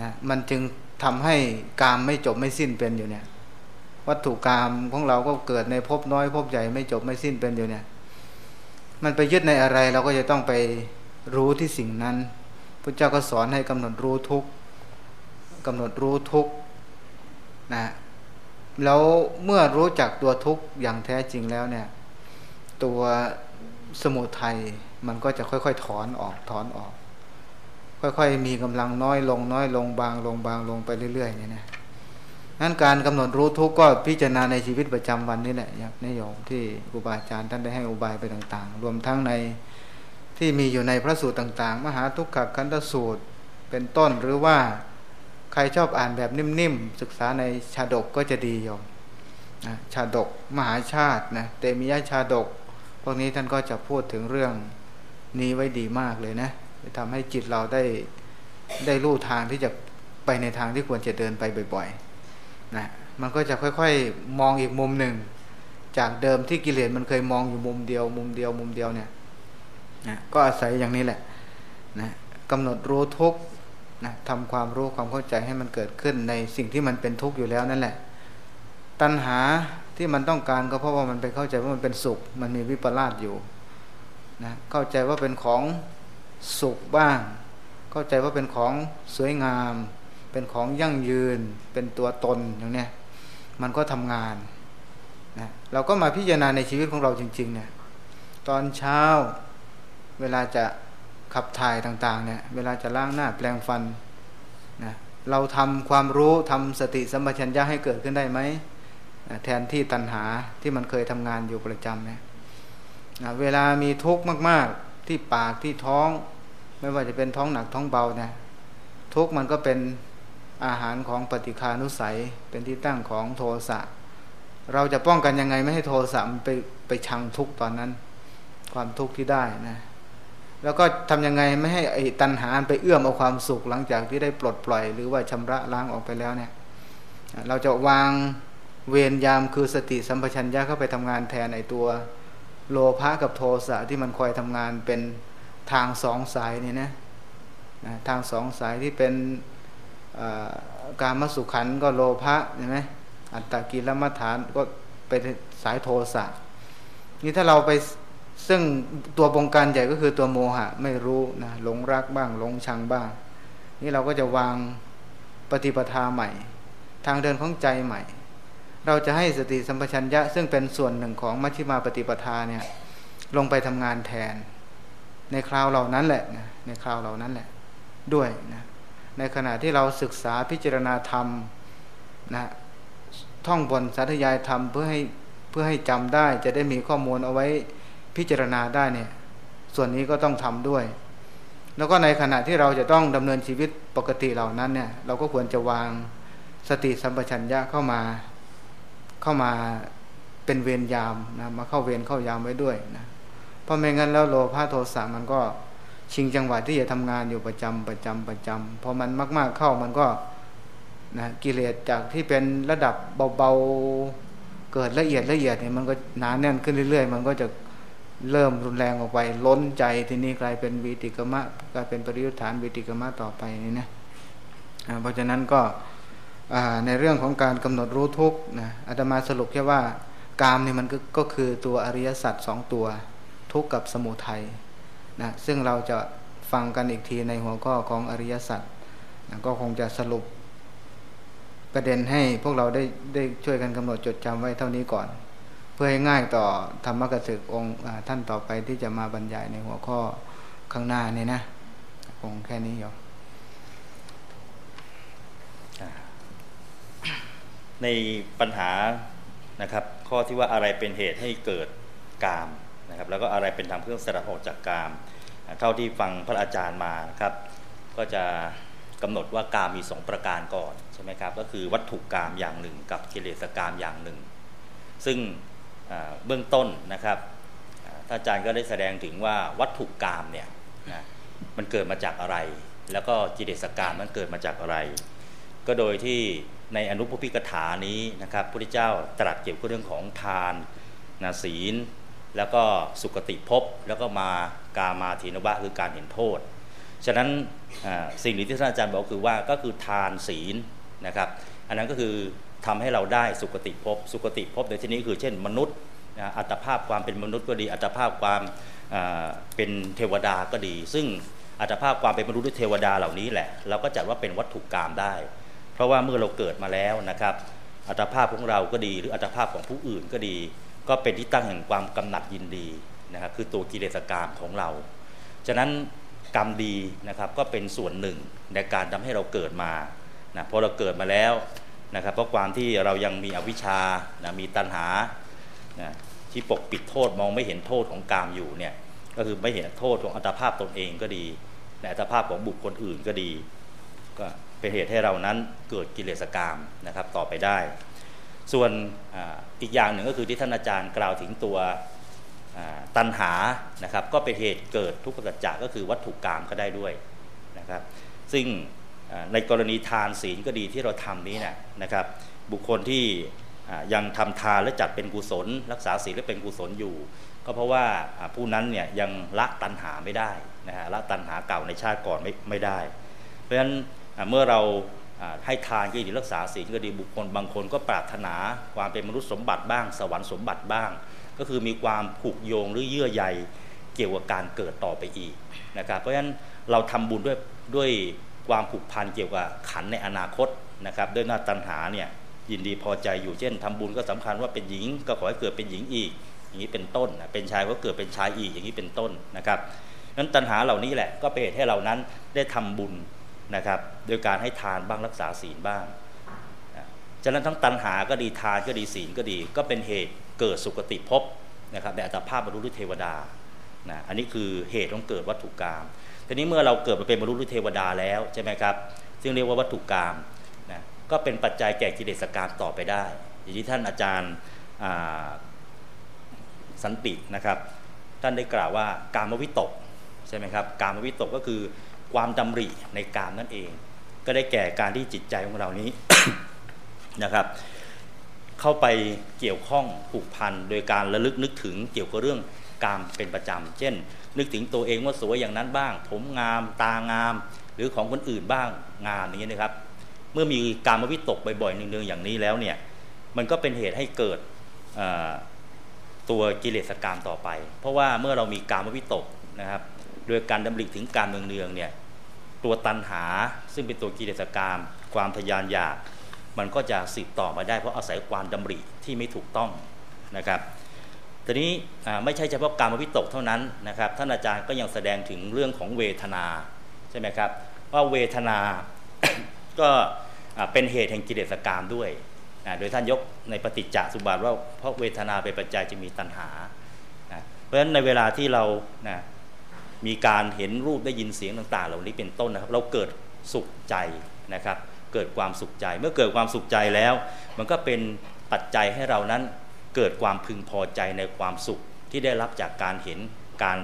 นะมันจึงทำให้กามไม่จบไม่สิ้นเป็นอยู่เนี่ย วัตถุกรรมของเราก็เกิดในภพน้อยภพใหญ่ไม่จบไม่สิ้นเป็นอยู่เนี่ย มันไปยึดในอะไรเราก็จะต้องไปรู้ที่สิ่งนั้นพระเจ้าก็สอนให้กำหนดรู้ทุกกำหนดรู้ทุกนะแล้วเมื่อรู้จักตัวทุกอย่างแท้จริงแล้วเนี่ย ตัวสมุทัยมันก็จะค่อยๆถอนออกถอนออก ค่อยๆมีกำลังน้อยลงน้อยลงบางลงบางลงไปเรื่อยๆเนี่ยนะนั้นการกำหนดรู้ทุกข์ก็พิจารณาในชีวิตประจำวันนี่แหละอย่างนโยมที่ครูบาอาจารย์ท่านได้ให้อุบายไปต่างๆ รวมทั้งในที่มีอยู่ในพระสูตรต่าง ๆ มหาทุกขคันธสูตรเป็นต้นหรือว่าใครชอบอ่านแบบนิ่มๆศึกษาในชาดกก็จะดีโยมนะชาดกมหาชาตินะเตมียชาดก พวกนี้ท่านก็จะพูดถึงเรื่องนี้ไว้ดีมากเลยนะ ทำให้จิตเราได้ได้รู้ทางที่จะไปในทางที่ควรจะเดินไปบ่อยๆนะมันก็จะค่อยๆมองอีกมุมหนึ่ง จากเดิมที่กิเลสมันเคยมองอยู่มุมเดียว มุมเดียวมุมเดียวเนี่ยนะก็อาศัยอย่างนี้แหละนะกำหนดรู้ทุกนะทำความรู้ความเข้าใจให้มันเกิดขึ้นในสิ่งที่มันเป็นทุกข์อยู่แล้วนั่นแหละ ตัณหาที่มันต้องการก็เพราะว่ามันไปเข้าใจว่ามันเป็นสุข มันมีวิปลาสอยู่นะเข้าใจว่าเป็นของ สุขบ้าง เข้าใจว่าเป็นของสวยงาม เป็นของยั่งยืน เป็นตัวตนอย่างเนี้ยมันก็ทำงานนะเราก็มาพิจารณาในชีวิตของเราจริงๆเนี่ยตอนเช้าเวลาจะขับถ่ายต่างๆเนี่ยเวลาจะล้างหน้าแปลงฟันนะเราทำความรู้ทำสติสัมปชัญญะให้เกิดขึ้นได้ไหมนะแทนที่ตัณหาที่มันเคยทำงานอยู่ประจำเนี่ยนะเวลามีทุกข์มากๆ ที่ปากที่ท้อง ไม่ว่าจะเป็นท้องหนักท้องเบาเนี่ยทุกมันก็เป็นอาหารของปฏิคานุสัยเป็นที่ตั้งของโทสะเราจะป้องกันยังไงไม่ให้โทสะมันไปไปชังทุกตอนนั้น ความทุกข์ที่ได้นะแล้วก็ทำยังไงไม่ให้ไอ้ตัณหาไปเอื้อมเอาความสุขหลังจากที่ได้ปลดปล่อย หรือว่าชำระล้างออกไปแล้วเนี่ย เราจะวางเวรยามคือสติสัมปชัญญะเข้าไปทำงานแทนไอ้ตัว โลภะกับโทสะที่มันคอยทำงานเป็นทางสองสายนี่นะทางสองสายที่เป็นการมสุขันก็โลภะใช่ไหมอัตตกิลมัฐานก็เป็นสายโทสะนี่ถ้าเราไปซึ่งตัวบงการใหญ่ก็คือตัวโมหะไม่รู้นะหลงรักบ้างหลงชังบ้าง นี่เราก็จะวางปฏิปทาใหม่ ทางเดินของใจใหม่ เราจะให้สติสัมปชัญญะ ซึ่งเป็นส่วนหนึ่งของมัชฌิมาปฏิปทาเนี่ยลงไปทำงานแทน ในคราวเหล่านั้นแหละนะในคราวเหล่านั้นแหละด้วยนะในขณะที่เราศึกษาพิจารณาธรรมนะท่องบนสาธยายธรรมเพื่อให้เพื่อให้จำได้ จะได้มีข้อมูลเอาไว้พิจารณาได้เนี่ยส่วนนี้ก็ต้องทำด้วย แล้วก็ในขณะที่เราจะต้องดำเนินชีวิตปกติเหล่านั้นเนี่ยเราก็ควรจะวางสติสัมปชัญญะเข้ามา เข้ามาเป็นเวรยามนะมาเข้าเวรเข้ายามไว้ด้วยนะเพราะไม่งั้นแล้วโลภะโทสะมันก็ชิงจังหวะที่จะทำงานอยู่ประจำประจำประจำพอมันมาก ๆเข้ามันก็นะกิเลสจากที่เป็นระดับเบาๆเกิดละเอียดละเอียดเนี่ยมันก็หนาแน่นขึ้นเรื่อยๆ มันก็จะเริ่มรุนแรงออกไป ล้นใจทีนี้กลายเป็นวิติกมะกลายเป็นปริยุทธานวิติกมะต่อไปนี่นะเพราะฉะนั้นก็ ในเรื่องของการกำหนดรู้ทุกนะอาตมาสรุปแค่ว่ากามนี่มันก็คือตัวอริยสัจสองตัวทุกข์กับสมุทัยนะซึ่งเราจะฟังกันอีกทีในหัวข้อของอริยสัจนะก็คงจะสรุปประเด็นให้พวกเราได้ได้ช่วยกันกำหนดจดจำไว้เท่านี้ก่อน เพื่อให้ง่ายต่อธรรมกสึกองค์ท่านต่อไปที่จะมาบรรยายในหัวข้อข้างหน้านี่นะคงแค่นี้อยู่ ในปัญหานะครับข้อที่ว่าอะไรเป็นเหตุให้เกิดกามนะครับแล้วก็อะไรเป็นธรรมเครื่องสลัดออกจากกาม เท่าที่ฟังพระอาจารย์มานะครับ ก็จะกำหนดว่ากามมีสองประการก่อนใช่ไหมครับก็คือวัตถุกามอย่างหนึ่ง กับกิเลสกามอย่างหนึ่ง ซึ่งเบื้องต้นนะครับท่านอาจารย์ก็ได้แสดงถึงว่าวัตถุกามเนี่ยนะมันเกิดมาจากอะไร แล้วก็กิเลสกามมันเกิดมาจากอะไร ก็โดยที่ ในอนุปพิกถานี้นะครับพระพุทธเจ้าตรัสเกี่ยวกับเรื่องของทานนาศีล แล้วก็สุกติภพแล้วก็มากามาทีนวะคือการเห็นโทษ ฉะนั้นสิ่งที่ท่านอาจารย์บอกคือว่าก็คือทานศีลนะครับอันนั้นก็คือทำให้เราได้สุคติภพสุคติภพในที่นี้คือเช่นมนุษย์อัตภาพความเป็นมนุษย์ก็ดี อัตภาพความเป็นเทวดาก็ดี ซึ่งอัตภาพความเป็นมนุษย์หรือเทวดาเหล่านี้แหละ เราก็จัดว่าเป็นวัตถุกรรมได้ เพราะว่าเมื่อเราเกิดมาแล้วนะครับ อัตภาพของเราก็ดี หรืออัตภาพของผู้อื่นก็ดี ก็เป็นที่ตั้งแห่งความกำหนัดยินดีนะครับคือตัวกิเลสกรรมของเรา ฉะนั้นกรรมดีนะครับก็เป็นส่วนหนึ่งในการทำให้เราเกิดมานะพอเราเกิดมาแล้วนะครับเพราะความที่เรายังมีอวิชชานะมีตัณหานะที่ปกปิดโทษมองไม่เห็นโทษของกามอยู่เนี่ยก็คือไม่เห็นโทษของอัตภาพตนเองก็ดี และอัตภาพของบุคคลอื่นก็ดี ก็ เป็นเหตุให้เรานั้นเกิดกิเลสกรรมนะครับต่อไปได้ ส่วนออีกอย่างหนึ่งก็คือที่ท่านอาจารย์กล่าวถึงตัวตัณหานะครับก็เป็นเหตุเกิดทุกขกัจจะก็คือวัตถุกรรมก็ได้ด้วยนะครับ ซึ่งในกรณีทานศีลก็ดีที่เราทำนี้นะนะครับ บุคคลที่ยังทำทานและจัดเป็นกุศล รักษาศีลและเป็นกุศลอยู่ ก็เพราะว่าผู้นั้นเนี่ยยังละตัณหาไม่ได้นะฮะละตัณหาเก่าในชาติก่อนไม่ไม่ได้ เพราะฉะนั้น เมื่อเราให้ทานก็ดีรักษาศีลก็ดีบุคคลบางคนก็ปรารถนาความเป็นมนุษย์สมบัติบ้าง สวรรค์สมบัติบ้าง ก็คือมีความผูกโยงหรือเยื่อใยเกี่ยวกับการเกิดต่อไปอีกนะครับเพราะฉะนั้นเราทำบุญด้วยด้วยความผูกพันเกี่ยวกับขันในอนาคตนะครับด้วยหน้าตัณหาเนี่ยยินดีพอใจอยู่เช่นทำบุญก็สำคัญว่าเป็นหญิงก็ขอให้เกิดเป็นหญิงอีก อย่างนี้เป็นต้นเป็นชายก็เกิดเป็นชายอีกอย่างนี้เป็นต้นนะครับนั้นตัณหาเหล่านี้แหละก็เป็นเหตุให้เรานั้นได้ทำบุญ นะครับโดยการให้ทานบ้างรักษาศีลบ้างฉะนั้นทั้งตัณหาก็ดีทานก็ดีศีลก็ดี ก็เป็นเหตุเกิดสุคติภพนะครับในอัตภาพบรรลุเทวดานะอันนี้คือเหตุของเกิดวัตถุกรรมทีนี้เมื่อเราเกิดมาเป็นบรรลุเทวดาแล้วใช่ไหมครับ ซึ่งเรียกว่าวัตถุกรรมนะก็เป็นปัจจัยแก่กิเลสกรรมต่อไปได้ อย่างที่ท่านอาจารย์สันตินะครับ ท่านได้กล่าวว่าการมวิตกใช่ไหมครับการมวิตกก็คือ ความดำริในกามนั่นเอง ก็ได้แก่การที่จิตใจของเรานี้นะครับ เข้าไปเกี่ยวข้องผูกพันโดยการระลึกนึกถึงเกี่ยวกับเรื่องกามเป็นประจำเช่น นึกถึงตัวเองว่าสวยอย่างนั้นบ้าง ผมงาม ตางาม หรือของคนอื่นบ้างงามอย่างนี้นะครับ เมื่อมีการมาวิตกบ่อยๆหนึ่งๆอย่างนี้แล้วเนี่ยมันก็เป็นเหตุให้เกิดตัวกิเลสกรรมต่อไป เพราะว่าเมื่อเรามีการมวิตกนะครับ โดยการดำริถึงการเมืองเนืองเนี่ยตัวตันหาซึ่งเป็นตัวกิเลสกรรมความทยานอยาก มันก็จะสืบต่อมาได้เพราะอาศัยความดำริที่ไม่ถูกต้องนะครับทีนี้ไม่ใช่เฉพาะการมวิตกเท่านั้นนะครับท่านอาจารย์ก็ยังแสดงถึงเรื่องของเวทนาใช่ไหมครับว่าเวทนาก็เป็นเหตุแห่งกิเลสกรรมด้วยโดยท่านยกในปฏิจจสุบาทว่าเพราะเวทนาเป็นปัจจัยจะมีตัณหา เพราะฉะนั้นในเวลาที่เรา มีการเห็นรูปได้ยินเสียงต่างๆ เหล่านี้เป็นต้นนะครับ เราเกิดสุขใจนะครับ เกิดความสุขใจ เมื่อเกิดความสุขใจแล้ว มันก็เป็นปัจจัยให้เรานั้นเกิดความพึงพอใจในความสุขที่ได้รับจากการเห็นการ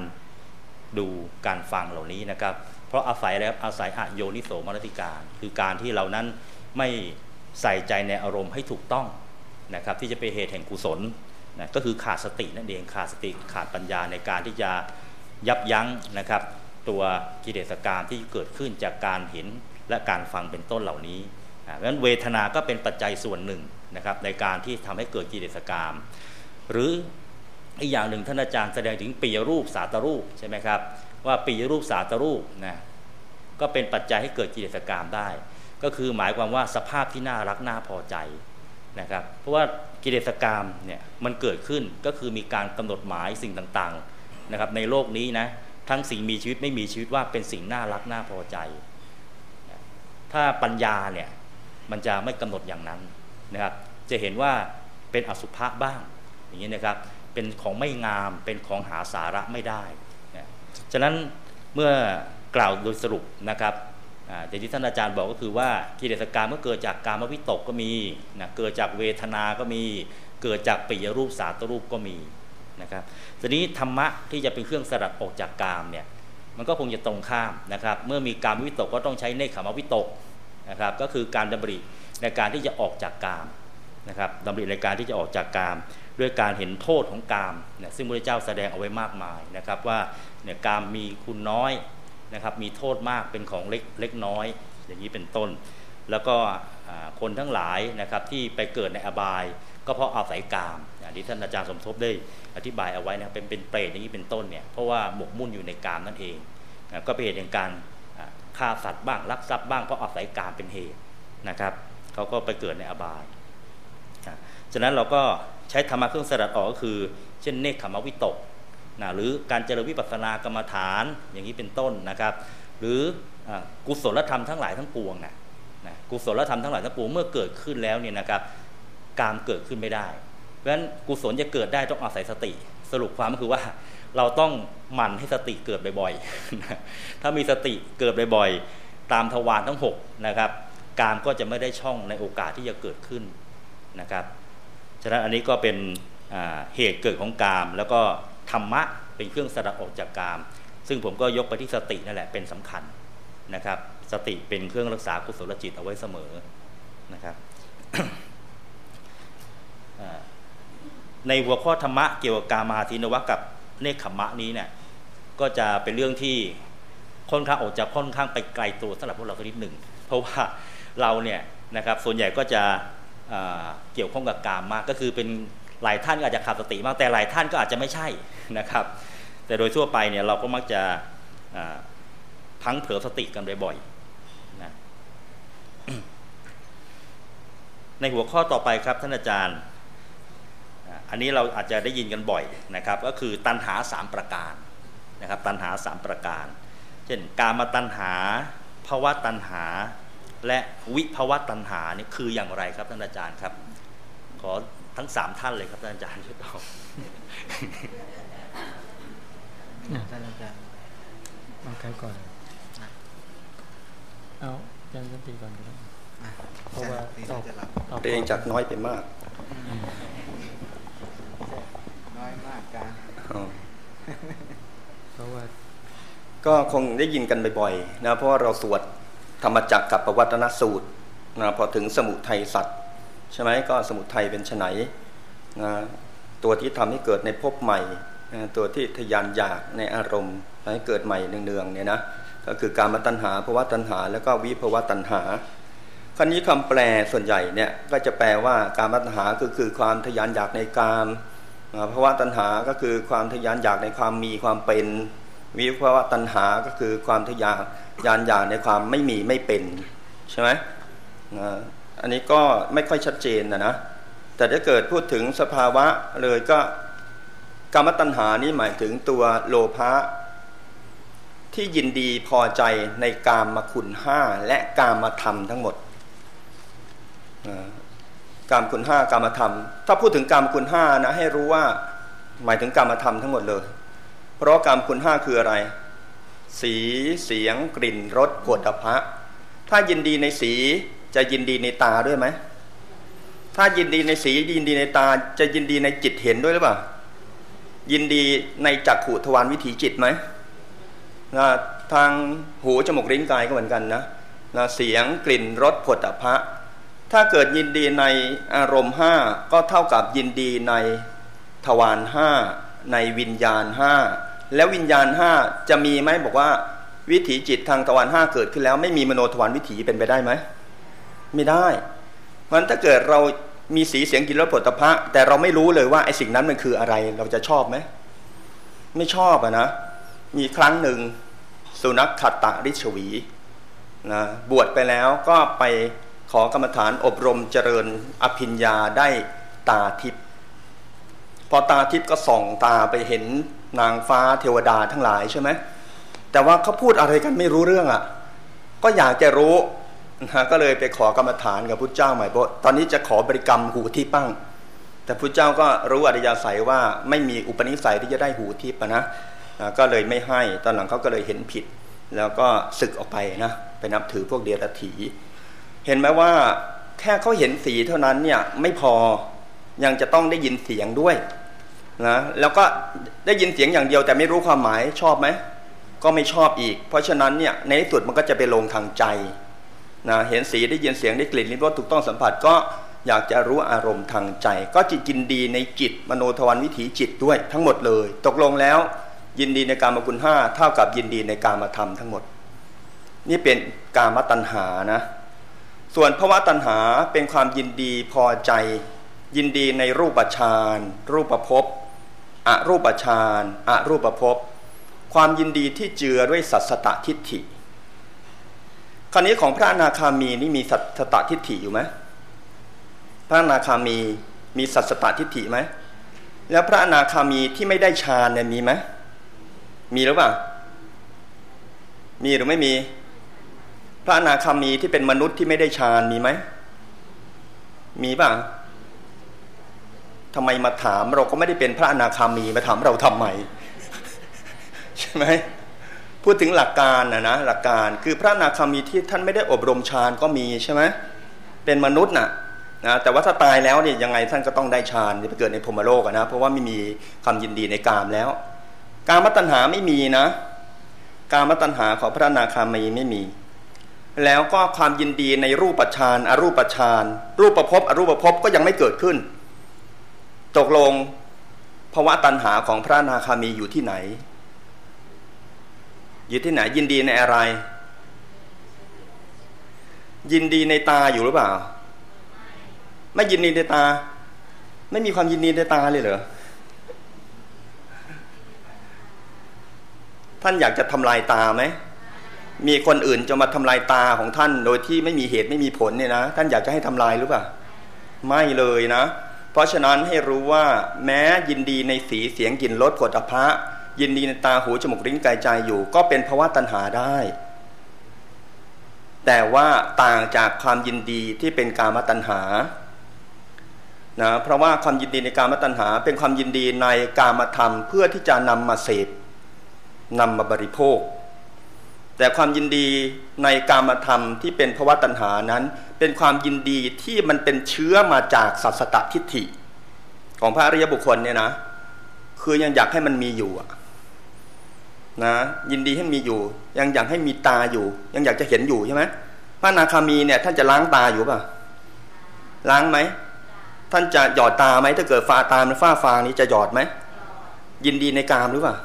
ดูการฟังเหล่านี้นะครับ เพราะอาศัยแล้วอาศัยอโยนิโสมนติการ คือการที่เรานั้นไม่ใส่ใจในอารมณ์ให้ถูกต้องนะครับ ที่จะเป็นเหตุแห่งกุศลนะก็คือขาดสตินั่นเองขาดสติขาดปัญญาในการที่จะ ยับยั้งนะครับตัวกิเลสกรรมที่เกิดขึ้นจากการเห็นและการฟังเป็นต้นเหล่านี้เพราะฉะนั้นเวทนาก็เป็นปัจจัยส่วนหนึ่งนะครับในการที่ทำให้เกิดกิเลสกรรมหรืออีกอย่างหนึ่งท่านอาจารย์แสดงถึงปีรูปสาตรูปใช่ไหมครับว่าปีรูปสาตรูปนะก็เป็นปัจจัยให้เกิดกิเลสกรรมได้ ก็คือหมายความว่าสภาพที่น่ารักน่าพอใจนะครับเพราะว่ากิเลสกรรมเนี่ยมันเกิดขึ้นก็คือมีการกำหนดหมายสิ่งต่างๆ นะครับในโลกนี้นะทั้งสิ่งมีชีวิตไม่มีชีวิตว่าเป็นสิ่งน่ารักน่าพอใจ ถ้าปัญญาเนี่ยมันจะไม่กำหนดอย่างนั้นนะครับจะเห็นว่าเป็นอสุภะบ้างอย่างนี้นะครับเป็นของไม่งามเป็นของหาสาระไม่ได้นะฉะนั้นเมื่อกล่าวโดยสรุปนะครับอย่างที่ท่านอาจารย์บอกก็คือว่ากิเลสกรรมเมื่อเกิดจากการมวิตกก็มีนะเกิดจากเวทนาก็มี เกิดจากปิยรูปสาตรูปก็มี นะครับทีนี้ธรรมะที่จะเป็นเครื่องสลัดออกจากกามเนี่ยมันก็คงจะตรงข้ามนะครับ เมื่อมีการวิตกก็ต้องใช้เนคขมวิตกนะครับก็คือการดำริในการที่จะออกจากกามนะครับดำริในการที่จะออกจากกาม ด้วยการเห็นโทษของกามเนี่ยซึ่งพระเจ้าแสดงเอาไว้มากมายนะครับว่าเนี่ยกามมีคุณน้อยนะครับมีโทษมากเป็นของเล็กเล็กน้อย อย่างนี้เป็นต้น แล้วก็คนทั้งหลายนะครับที่ไปเกิดในอบาย ก็เพราะอาศัยกามอย่างที่ท่านอาจารย์สมทบได้อธิบายเอาไว้นะเป็นเป็นเปรตอย่างนี้เป็นต้นเนี่ยเพราะว่าหมกมุ่นอยู่ในกามนั่นเองก็เป็นเหตุแห่งการฆ่าสัตว์บ้างลักทรัพย์บ้างเพราะอาศัยกามเป็นเหตุนะครับเขาก็ไปเกิดในอบายฉะนั้นเราก็ใช้ธรรมะเครื่องสลัดออกก็คือ เช่นเนคขมวิตกนะหรือการเจริญวิปัสสนากรรมฐานอย่างนี้เป็นต้นนะครับ หรือกุศลธรรมทั้งหลายทั้งปวงนะนะกุศลธรรมทั้งหลายทั้งปวงเมื่อเกิดขึ้นแล้วเนี่ยนะครับ การเกิดขึ้นไม่ได้ เพราะฉะนั้นกุศลจะเกิดได้ต้องอาศัยสติ สรุปความก็คือว่าเราต้องหมั่นให้สติเกิดบ่อยๆ ถ้ามีสติเกิดบ่อยๆ ตามทวารทั้ง6นะครับ การก็จะไม่ได้ช่องในโอกาสที่จะเกิดขึ้นนะครับ ฉะนั้นอันนี้ก็เป็นเหตุเกิดของกาม แล้วก็ธรรมะเป็นเครื่องสลัดออกจากกาม ซึ่งผมก็ยกไปที่สตินั่นแหละเป็นสำคัญนะครับ สติเป็นเครื่องรักษากุศลจิตเอาไว้เสมอนะครับ ในหัวข้อธรรมะเกี่ยวกับกามาทินวะกับเนคขมะนี้เนี่ยก็จะเป็นเรื่องที่ค่อนข้างออกจากค่อนข้างไปไกลตัวสำหรับพวกเราสักนิดหนึ่งเพราะว่าเราเนี่ยนะครับส่วนใหญ่ก็จะเกี่ยวข้องกับกามมากก็คือเป็นหลายท่านก็อาจจะขาดสติมากแต่หลายท่านก็อาจจะไม่ใช่นะครับ แต่โดยทั่วไปเนี่ยเราก็มักจะพังเผลอสติกันบ่อยๆนะในหัวข้อต่อไปครับท่านอาจารย์ อันนี้เราอาจจะได้ยินกันบ่อยนะครับ ก็คือตัณหาสามประการนะครับ ตัณหาสามประการ เช่น การมาตัณหาภาวะตัณหา และวิภวะตัณหานี่คืออย่างไรครับท่านอาจารย์ครับ ขอทั้งสามท่านเลยครับท่านอาจารย์ช่วยตอบท่านอาจารย์มาใครก่อนเอายันสติก่อนก็ได้เพราะว่าตอบตอบเองจากน้อยไปมาก น้อยมากกันเพราะว่า ก็คงได้ยินกันบ่อยๆนะเพราะว่าเราสวดธรรมจักรกับประวัตนสูตรนะพอถึงสมุทัยสัตว์ใช่ไหมก็สมุทัยเป็นไฉนนะตัวที่ทำให้เกิดในภพใหม่นะตัวที่ทยานอยากในอารมณ์ให้เกิดใหม่เนืองๆเนี่ยนะก็คือการมาตัณหาภาวะตัณหา แล้วก็วิภาวะตัณหาคราวนี้คำแปลส่วนใหญ่เนี่ยก็จะแปลว่าการมาตัณหาคือคือความทยานอยากในกาม ภาวะตัณหาก็คือความทยานอยากในความมีความเป็นวิภาวะตัณหาก็คือความทยานยานอยากในความไม่มีไม่เป็นใช่ไหมอันนี้ก็ไม่ค่อยชัดเจนนะนะแต่ถ้าเกิดพูดถึงสภาวะเลยก็กรรมตัณหานี้หมายถึงตัวโลภะที่ยินดีพอใจในกามมาคุณห้าและกามมาธรรมทั้งหมด กามคุณห้ากามธรรม ถ้าพูดถึงกามคุณห้านะให้รู้ว่าหมายถึงกามธรรมทั้งหมดเลย เพราะกามคุณห้าคืออะไร สีเสียง กลิ่นรสผดพะ ถ้ายินดีในสีจะยินดีในตาด้วยไหมถ้ายินดีในสียินดีในตาจะยินดีในจิตเห็นด้วยหรือเปล่า ยินดีในจักขุทวารวิถีจิตไหมนะทางหูจมูกลิ้นกายก็เหมือนกันนะนะเสียงกลิ่นรสผลตภะ ถ้าเกิดยินดีในอารมณ์ห้าก็เท่ากับยินดีในทวารห้าในวิญญาณห้าแล้ววิญญาณห้าจะมีไหมบอกว่า วิถีจิตทางทวารห้าเกิดขึ้นแล้ว ไม่มีมโนทวารวิถีเป็นไปได้ไหมไม่ได้ เพราะฉะนั้นถ้าเกิดเรามีสีเสียงกินรสผลิตภัณฑ์แต่เราไม่รู้เลยว่าไอ้สิ่งนั้นมันคืออะไร เราจะชอบไหมไม่ชอบอะนะ มีครั้งหนึ่งสุนัขขัดตะริชวีนะบวชไปแล้วก็ไป ขอกรรมฐานอบรมเจริญอภิญญาได้ตาทิพย์พอตาทิพย์ก็ส่องตาไปเห็นนางฟ้าเทวดาทั้งหลายใช่ไหมแต่ว่าเขาพูดอะไรกันไม่รู้เรื่องอะ่ะ ก็อยากจะรู้นะก็เลยไปขอกรรมฐานกับพุทธเจ้าใหม่เพราะตอนนี้จะขอบริกรรมหูที่ปั้ง แต่พุทธเจ้าก็รู้อริยสัยว่าไม่มีอุปนิสัยที่จะได้หูทิพนะก็เลยไม่ให้ตอนหลังเขาก็เลยเห็นผิด แล้วก็ศึกออกไปนะไปนับถือพวกเดียรถี เห็นไหมว่าแค่เขาเห็นสีเท่านั้นเนี่ยไม่พอยังจะต้องได้ยินเสียงด้วยนะแล้วก็ได้ยินเสียงอย่างเดียวแต่ไม่รู้ความหมายชอบไหมก็ไม่ชอบอีก เพราะฉะนั้นเนี่ยในที่สุดมันก็จะไปลงทางใจนะเห็นสีได้ยินเสียงได้กลิ่นลิ้มรสถูกต้องสัมผัสก็อยากจะรู้อารมณ์ทางใจ ก็จิตจินดีในจิตมโนทวารวิถีจิตด้วยทั้งหมดเลย ตกลงแล้ว ยินดีในการมคุณห้าเท่ากับยินดีในการมาทำทั้งหมด นี่เป็นการมตัณหานะ ส่วนภาวะตัณหาเป็นความยินดีพอใจ ยินดีในรูปฌานรูปภพอรูปฌานอรูปภพความยินดีที่เจือด้วยสัสตตทิฏฐิคราวนี้ของพระอนาคามีนี่มีสัสตตทิฏฐิอยู่ไหมพระอนาคามีมีสัสตตทิฏฐิไหมแล้วพระอนาคามีที่ไม่ได้ฌานเนี่ยมีไหมมีหรือเปล่ามีหรือไม่มี พระอนาคามีที่เป็นมนุษย์ที่ไม่ได้ฌานมีไหม มีป่ะทำไมมาถามเราก็ไม่ได้เป็นพระอนาคามีมาถามเราทำไมใช่ไหมพูดถึงหลักการนะนะหลักการคือพระอนาคามีที่ท่านไม่ได้อบรมฌานก็มีใช่ไหมเป็นมนุษย์น่ะนะแต่ว่าถ้าตายแล้วเนี่ยยังไงท่านก็ต้องได้ฌานไปเกิดในพรมโลกนะเพราะว่าไม่มีความยินดีในกามแล้ว การมตัญหาไม่มีนะ การมตัญหาของพระอนาคามีไม่มี แล้วก็ความยินดีในรูปฌานอรูปฌานรูปประพบอรูปประพบก็ยังไม่เกิดขึ้น ตกลงภาวะตัณหาของพระนาคามีอยู่ที่ไหน อยู่ที่ไหนยินดีในอะไร ยินดีในตาอยู่หรือเปล่า ไม่ยินดีในตา ไม่มีความยินดีในตาเลยเหรอท่านอยากจะทำลายตาไหม มีคนอื่นจะมาทำลายตาของท่าน โดยที่ไม่มีเหตุไม่มีผลเนี่ยนะท่านอยากจะให้ทำลายหรือเปล่าไม่เลยนะ เพราะฉะนั้นให้รู้ว่าแม้ยินดีในสีเสียงกลิ่นรสผลพระยินดีในตาหูจมูกลิ้นกายใจอยู่ ก็เป็นภาวะตัณหาได้ แต่ว่าต่างจากความยินดีที่เป็นกามตัณหานะเพราะว่าความยินดีในกามตัณหา เป็นความยินดีในกามธรรมเพื่อที่จะนำมาเสพนำมาบริโภค แต่ความยินดีในกามธรรมที่เป็นภวะตัณหานั้น เป็นความยินดีที่มันเป็นเชื้อมาจากสัสตทิฏฐิ ของพระอริยบุคคลเนี่ยนะ คือยังอยากให้มันมีอยู่นะยินดีให้มีอยู่ ยังอยากให้มีตาอยู่ ยังอยากจะเห็นอยู่ใช่ไหมพระนาคามีเนี่ยท่านจะล้างตาอยู่ป่ะล้างไหมท่านจะหยอดตาไหมถ้าเกิดฟ้าตามันฟ้าฟางนี้จะหยอดไหมยินดีในกามหรือเปล่า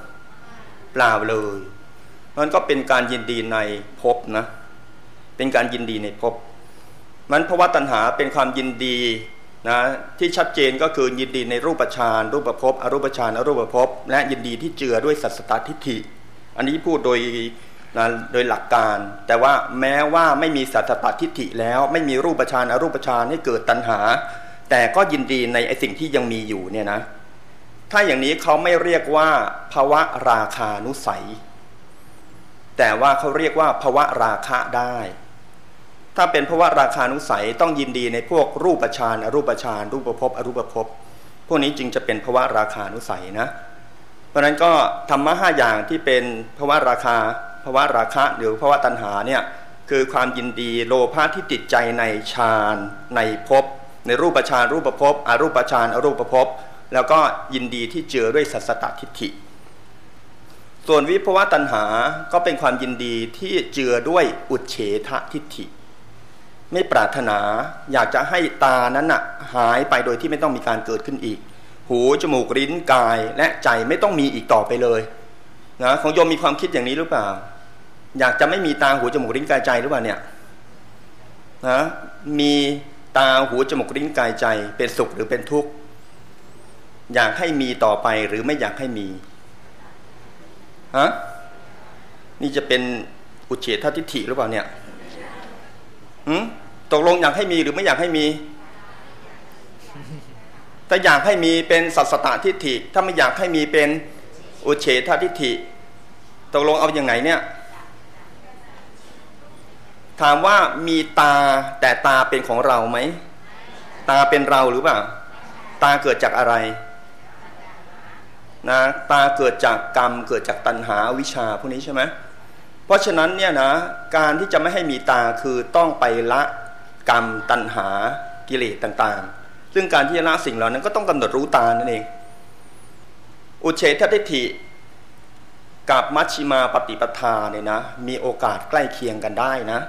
เปล่าเลย มันก็เป็นการยินดีในภพนะ เป็นการยินดีในภพมันภาวะตัณหาเป็นความยินดีนะที่ชัดเจนก็คือยินดีในรูปฌานรูปภพอรูปฌานอรูปภพและยินดีที่เจือด้วยสัสตทิฏฐิ อันนี้พูดโดยนะโดยหลักการ แต่ว่าแม้ว่าไม่มีสัสตทิฏฐิแล้วไม่มีรูปฌานอรูปฌานให้เกิดตัณหา แต่ก็ยินดีในไอสิ่งที่ยังมีอยู่เนี่ยนะถ้าอย่างนี้เขาไม่เรียกว่าภาวะราคานุสัย แต่ว่าเขาเรียกว่าภาวะราคะได้ ถ้าเป็นภาวะราคานุสัยต้องยินดีในพวกรูปฌานอรูปฌานรูปภพอรูปภพพวกนี้จึงจะเป็นภาวะราคานุสัยนะ เพราะฉะนั้นก็ธรรมะห้าอย่างที่เป็นภาวะราคาภาวะราคะหรือภาวะตัณหาเนี่ยคือความยินดีโลภะที่ติดใจในฌานในภพในรูปฌานรูปภพอรูปฌานอรูปภพแล้วก็ยินดีที่เจอด้วยสัสตตทิฏฐิ ส่วนวิภวะตัณหาก็เป็นความยินดีที่เจือด้วยอุเฉททิฏฐิ ไม่ปรารถนาอยากจะให้ตานั้นน่ะหายไปโดยที่ไม่ต้องมีการเกิดขึ้นอีก หูจมูกลิ้นกายและใจไม่ต้องมีอีกต่อไปเลยนะของโยมมีความคิดอย่างนี้หรือเปล่า อยากจะไม่มีตาหูจมูกลิ้นกายใจหรือเปล่าเนี่ยนะมีตาหูจมูกลิ้นกายใจเป็นสุขหรือเป็นทุกข์ อยากให้มีต่อไปหรือไม่อยากให้มี ฮะนี่จะเป็นอุเฉททิฏฐิหรือเปล่าเนี่ยหืมตกลงอยากให้มีหรือไม่อยากให้มี ถ้าอยากให้มีเป็นสัสตทิฏฐิ ถ้าไม่อยากให้มีเป็นอุเฉททิฏฐิ ตกลงเอาอย่างไงเนี่ยถามว่ามีตาแต่ตาเป็นของเราไหม ตาเป็นเราหรือเปล่า ตาเกิดจากอะไร นะตาเกิดจากกรรมเกิดจากตัณหาวิชาพวกนี้ใช่ไหมเพราะฉะนั้นเนี่ยนะการที่จะไม่ให้มีตาคือต้องไปละกรรมตัณหากิเลสต่างๆ ซึ่งการที่จะละสิ่งเหล่านั้นก็ต้องกำหนดรู้ตานั่นเอง อุเฉททิฏฐิกับมัชชิมาปฏิปทาเนี่ยนะมีโอกาสใกล้เคียงกันได้นะ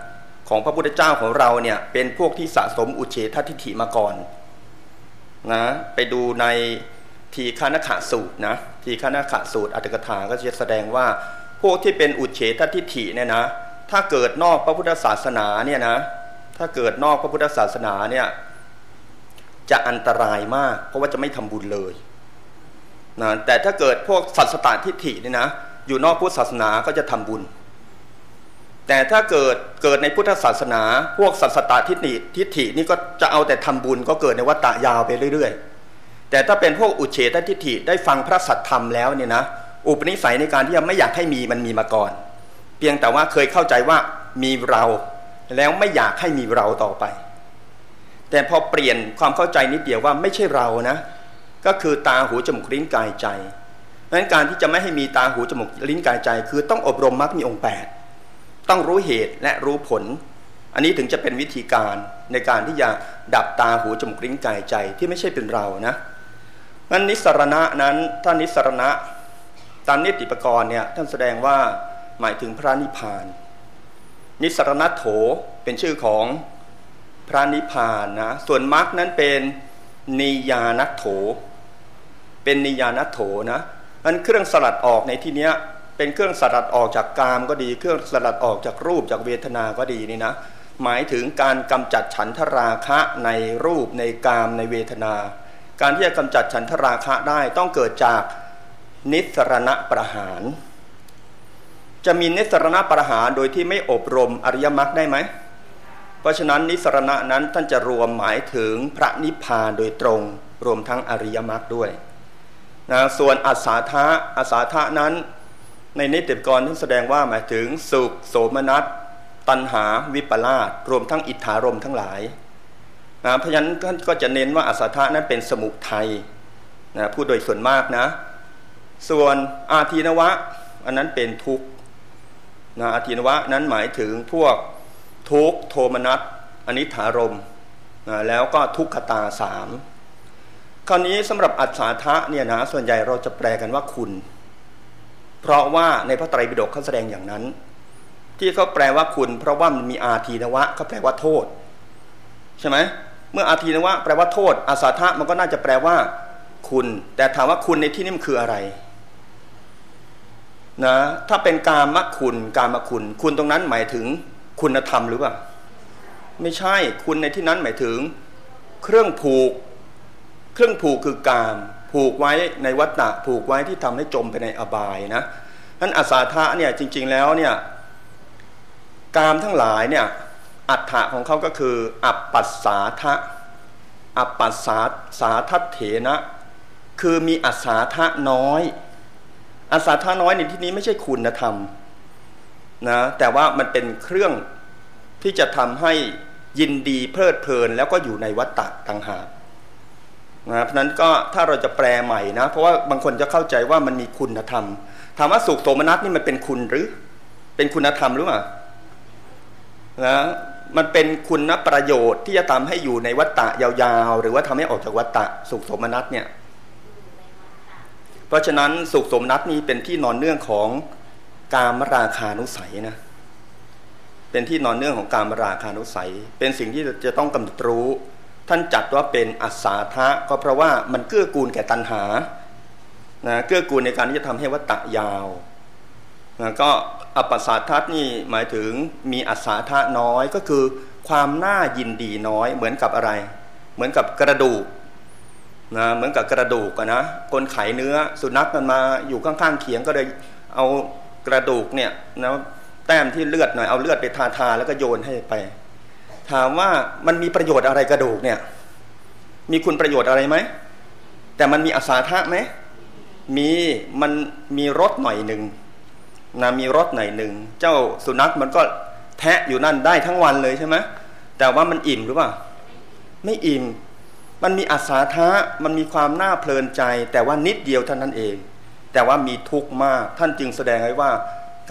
ของพระพุทธเจ้าของเราเนี่ยเป็นพวกที่สะสมอุเฉททิฏฐิมาก่อนนะไปดูใน ทีฆานขะสูตรนะทีฆานขะสูตรอัตถกถาก็จะแสดงว่า พวกที่เป็นอุเฉททิฏฐิเนี่ยนะถ้าเกิดนอกพระพุทธศาสนาเนี่ยนะถ้าเกิดนอกพระพุทธศาสนาเนี่ยจะอันตรายมาก เพราะว่าจะไม่ทำบุญเลยนะแต่ถ้าเกิดพวกสัตสตาทิฏฐิเนี่ยนะอยู่นอกพุทธศาสนาก็จะทำบุญ แต่ถ้าเกิดเกิดในพุทธศาสนา พวกสัตสตทิฏฐิทิฏฐินี่ก็จะเอาแต่ทำบุญก็เกิดในวัฏฏะยาวไปเรื่อยๆ แต่ถ้าเป็นพวกอุเฉตทิฏฐิได้ฟังพระสัทธรรมแล้วเนี่ยนะอุปนิสัยในการที่จะไม่อยากให้มีมันมีมาก่อน เพียงแต่ว่าเคยเข้าใจว่ามีเราแล้วไม่อยากให้มีเราต่อไป แต่พอเปลี่ยนความเข้าใจนิดเดียวว่าไม่ใช่เรานะ ก็คือตาหูจมูกลิ้นกายใจเพราะฉะนั้นการที่จะไม่ให้มีตาหูจมูกลิ้นกายใจ คือต้องอบรมมรรคมีองค์ 8 ต้องรู้เหตุและรู้ผล อันนี้ถึงจะเป็นวิธีการในการที่จะดับตาหูจมูกลิ้นกายใจที่ไม่ใช่เป็นเรานะ นั้นนิสรณะนั้นถ้านนิสรณะตามนิติปกรณ์เนี่ยท่านแสดงว่าหมายถึงพระนิพพาน นิสรณโถเป็นชื่อของพระนิพพานนะส่วนมรรคนั้นเป็นนิยานัโถ เป็นนิยานัโถนะมันเครื่องสลัดออกในที่เนี้ยเป็นเครื่องสลัดออกจากกามก็ดี เครื่องสลัดออกจากรูปจากเวทนาก็ดีนี่นะหมายถึงการกำจัดฉันทราคะในรูปในกามในเวทนา การที่จะกำจัดฉันทราคะได้ต้องเกิดจากนิสรณะประหาร จะมีนิสรณะประหารโดยที่ไม่อบรมอริยมรรคได้ไหม เพราะฉะนั้นนิสรณะนั้นท่านจะรวมหมายถึงพระนิพพานโดยตรง รวมทั้งอริยมรรคด้วยนะส่วนอัศาธาอัศาธานั้น ในนิติกรท่านแสดงว่าหมายถึงสุข โสมนัสตัณหาวิปลาสรวมทั้งอิทธารมทั้งหลาย นะเพราะฉะนั้นท่านก็จะเน้นว่าอัศาธานั้นเป็นสมุทัยนะพูดโดยส่วนมากนะ ส่วนอาทีนวะ อันนั้นเป็นทุกนะอาทีนวะนั้นหมายถึงพวกทุกโทมนัสอนิถารมนะแล้วก็ทุกขตาสามคราวนี้สำหรับอัศาทะเนี่ยนะส่วนใหญ่เราจะแปลกันว่าคุณ เพราะว่าในพระไตรปิฎกเขาแสดงอย่างนั้น ที่เขาแปลว่าคุณ เพราะว่ามันมีอาทีนวะเขาแปลว่าโทษ ใช่ไหม เมื่ออาทีนวะแปลว่าโทษ อาสาทะมันก็น่าจะแปลว่า คุณ แต่ถามว่าคุณในที่นี้มันคืออะไรนะถ้าเป็นกามคุณ กามคุณ คุณตรงนั้นหมายถึงคุณธรรมหรือเปล่าไม่ใช่คุณในที่นั้นหมายถึง เครื่องผูก เครื่องผูกคือกาม ผูกไว้ในวัฏฏะผูกไว้ที่ทำให้จมไปในอบายนะนั้นอาสาทะเนี่ยจริง ๆแล้วเนี่ยกามทั้งหลายเนี่ย อัฏฐะของเขาก็คือ อัปปัสสาทะอัปปัสสาสาทัเถนะ คือมีอัสาทะน้อยอาสาท่าน้อยในที่นี้ไม่ใช่คุณธรรมนะแต่ว่ามันเป็นเครื่องที่จะทำให้ยินดีเพลิดเพลินแล้วก็อยู่ในวัฏฏะต่างหากนะเพราะนั้นก็ถ้าเราจะแปลใหม่นะ เพราะว่าบางคนจะเข้าใจว่ามันมีคุณธรรมถามว่าสุขโสมนัสนี่มันเป็นคุณหรือ เป็นคุณธรรมหรือเปล่านะ มันเป็นคุณประโยชน์ที่จะทำให้อยู่ในวัฏฏะยาวๆ หรือว่าทำให้ออกจากวัฏฏะสุขสมนัสเนี่ย เพราะฉะนั้นสุขสมนัตนี้เป็นที่นอนเนื่องของกามราคานุสัยนะ เป็นที่นอนเนื่องของกามราคานุสัย เป็นสิ่งที่จะต้องกำหนดรู้ ท่านจัดว่าเป็นอัศาทะก็เพราะว่ามันเกื้อกูลแก่ตัณหานะเกื้อกูลในการที่จะทำให้วัตตะยาวนะก็ อัปสาทัศนี่หมายถึงมีอัศาทะน้อยก็คือ ความน่ายินดีน้อยเหมือนกับอะไร เหมือนกับกระดูกนะเหมือนกับกระดูกนะคนไขเนื้อสุนัขมันมาอยู่ข้างๆเขียงก็เลยเอากระดูกเนี่ยนะแต้มที่เลือดหน่อยเอาเลือดไปทาทาแล้วก็โยนให้ไป ถามว่ามันมีประโยชน์อะไรกระดูกเนี่ย มีคุณประโยชน์อะไรไหมแต่มันมีอาสาทะไหมมีมันมีรสหน่อยหนึ่ง นะมีรสหน่อยหนึ่งเจ้าสุนัขมันก็แทะอยู่นั่นได้ทั้งวันเลยใช่ไหมแต่ว่ามันอิ่มหรือเปล่า ไม่อิ่ม มันมีอาสาทะมันมีความน่าเพลินใจ แต่ว่านิดเดียวเท่านั้นเอง แต่ว่ามีทุกข์มาก ท่านจึงแสดงไว้ว่า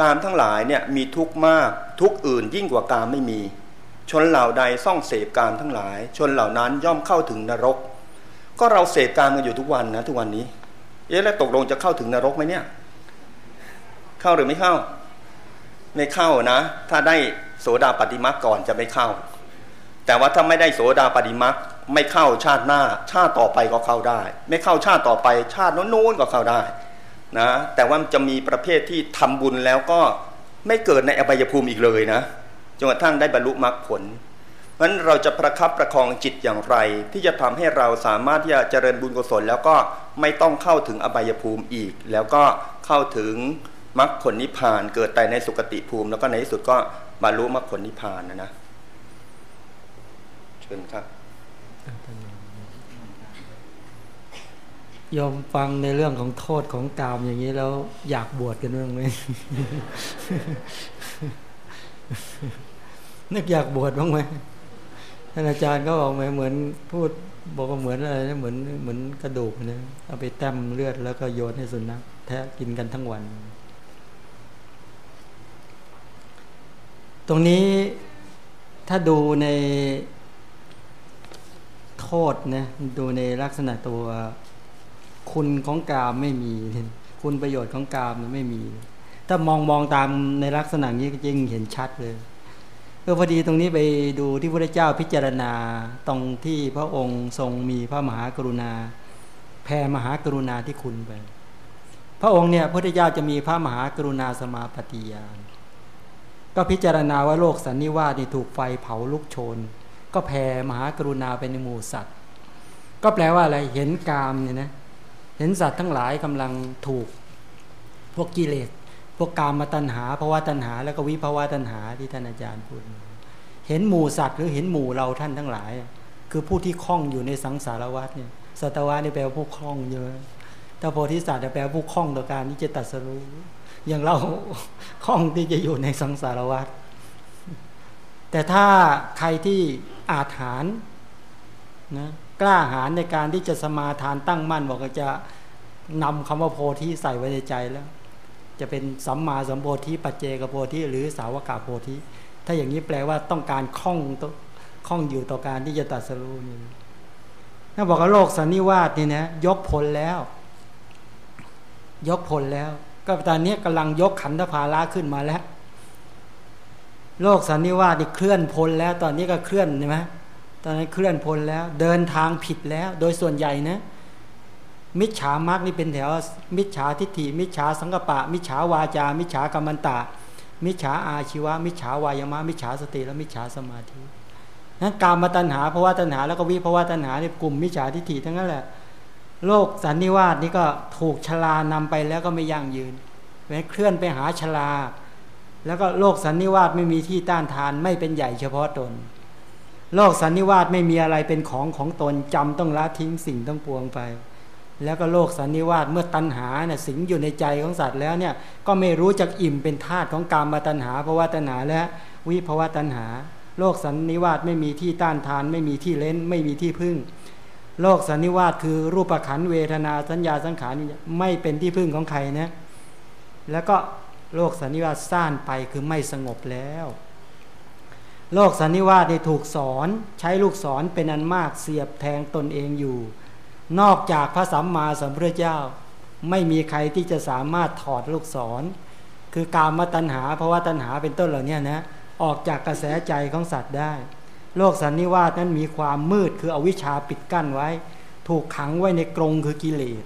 การทั้งหลายเนี่ยมีทุกข์มาก ทุกข์อื่นยิ่งกว่าการไม่มี ชนเหล่าใดซ่องเสพการทั้งหลาย ชนเหล่านั้นย่อมเข้าถึงนรก ก็เราเสพการกันอยู่ทุกวันนะทุกวันนี้ เอ๊ะแล้วตกลงจะเข้าถึงนรกไหมเนี่ย เข้าหรือไม่เข้า ไม่เข้านะ ถ้าได้โสดาปฏิมาก่อนจะไม่เข้า แต่ว่าถ้าไม่ได้โสดาปฏิมาไม่เข้าชาติหน้า ชาติต่อไปก็เข้าได้ ไม่เข้าชาติต่อไปชาติโน้นๆก็เข้าได้นะแต่ว่าจะมีประเภทที่ทำบุญแล้วก็ไม่เกิดในอบายภูมิอีกเลยนะจนกระทั่งได้บรรลุมรรคผลเพราะฉะนั้นเราจะประคับประคองจิตอย่างไร ที่จะทำให้เราสามารถที่จะเจริญบุญกุศล แล้วก็ไม่ต้องเข้าถึงอบายภูมิอีก แล้วก็เข้าถึง มรรคผลนิพพานเกิดแต่ในสุคติภูมิ แล้วก็ในที่สุดก็บรรลุมรรคผลนิพพานนะนะเชิญครับยอมฟังในเรื่องของโทษของกามอย่างนี้แล้วอยากบวชกันบ้างไหมนึกอยากบวชบ้างไหมท่านอาจารย์ก็บอกไหมเหมือนพูดบอกว่าเหมือนอะไรนะเหมือนเหมือนกระดูกนะเอาไปแต้มเลือดแล้วก็โยนให้สุนัขแทะกินกันทั้งวัน ตรงนี้ถ้าดูในโทษนะดูในลักษณะตัวคุณของกามไม่มี คุณประโยชน์ของกามมันไม่มี ถ้ามองมองตามในลักษณะนี้ก็จริงเห็นชัดเลยเออพอดีตรงนี้ไปดูที่พระเจ้าพิจารณาตรงที่พระองค์ทรงมีพระมหากรุณา แผ่มหากรุณาที่คุณไป พระองค์เนี่ยพระเจ้าจะมีพระมหากรุณาสมาปฏิยาน ก็พิจารณาว่าโลกสันนิวาสนี่ถูกไฟเผาลุกโชน ก็แผ่มหากรุณาไปในหมู่สัตว์ ก็แปลว่าอะไรเห็นกามเนี่ยนะเห็นสัตว์ทั้งหลายกำลังถูกพวกกิเลสพวกกามมาตัณหาภาวะตัณหา แล้วก็วิภาวะตัณหาที่ท่านอาจารย์พูด เห็นหมู่สัตว์หรือเห็นหมู่เราท่านทั้งหลาย คือผู้ที่คล้องอยู่ในสังสารวัฏเนี่ยสัตวะนี่แปลว่าผู้คล้องเยอะแต่โพธิสัตว์แปลว่าผู้คล้องต่อการที่จะตัดสรู้ อย่างเราคล้องที่จะอยู่ในสังสารวัฏแต่ถ้าใครที่อาถรรพ์นะกล้าหาญในการที่จะสมาทานตั้งมั่นบอกว่าจะนำคำว่าโพธิใส่ไว้ในใจแล้ว จะเป็นสัมมาสัมโพธิปัจเจกโพธิหรือสาวกาโพธิถ้าอย่างนี้แปลว่าต้องการคล่องคล่องอยู่ต่อการที่จะตัดสรู้นี่ถ้าบอกว่าโลกสันนิวาสนี่นะยกผลแล้ว ยกผลแล้ว ก็ตอนนี้กำลังยกขันธภาระขึ้นมาแล้ว โลกสันนิวาสนี่เคลื่อนพลแล้ว ตอนนี้ก็เคลื่อนใช่ไหมตอนนั้นเคลื่อนพลแล้ว เดินทางผิดแล้ว โดยส่วนใหญ่นะมิจฉามรรคนี่เป็นแถว มิจฉาทิฏฐิ มิจฉาสังกปะ มิจฉาวาจา มิจฉากรรมันตะ มิจฉาอาชีวะ มิจฉาวายมะ มิจฉาสติ และมิจฉาสมาธินั้นการมาตัญหาภาวะตัญหาแล้วก็วิภาวะตัญหาในกลุ่มมิจฉาทิฏฐิทั้งนั้นแหละ โลกสันนิวาสนี่ก็ถูกชลานำไปแล้วก็ไม่ยั่งยืนแม้เคลื่อนไปหาชลา แล้วก็โลกสันนิวาสไม่มีที่ต้านทานไม่เป็นใหญ่เฉพาะตน โลกสันนิวาสไม่มีอะไรเป็นของของตนจำต้องละทิ้งสิ่งต้องปวงไป แล้วก็โลกสันนิวาสเมื่อตัณหาเนี่ยสิงอยู่ในใจของสัตว์แล้วเนี่ยก็ไม่รู้จักอิ่มเป็นธาตุของกามมาตัณหาภาวะตัณหาและวิภาวะตัณหา โลกสันนิวาสไม่มีที่ต้านทาน ไม่มีที่เล่นไม่มีที่พึ่ง โลกสันนิวาสคือรูปขันเวทนาสัญญาสังขารไม่เป็นที่พึ่งของใครนะ แล้วก็โลกสันนิวาสสร้างไปคือไม่สงบแล้ว โลกสันนิวาสนี่ถูกสอนใช้ลูกศรเป็นอันมากเสียบแทงตนเองอยู่ นอกจากพระสัมมาสัมพุทธเจ้า ไม่มีใครที่จะสามารถถอดลูกศร คือการมาตัญหาเพราะว่าตัญหาเป็นต้นเหล่านี้นะออกจากกระแสใจของสัตว์ได้ โลกสันนิวาสนั้นมีความมืดคืออวิชชาปิดกั้นไว้ ถูกขังไว้ในกรงคือกิเลส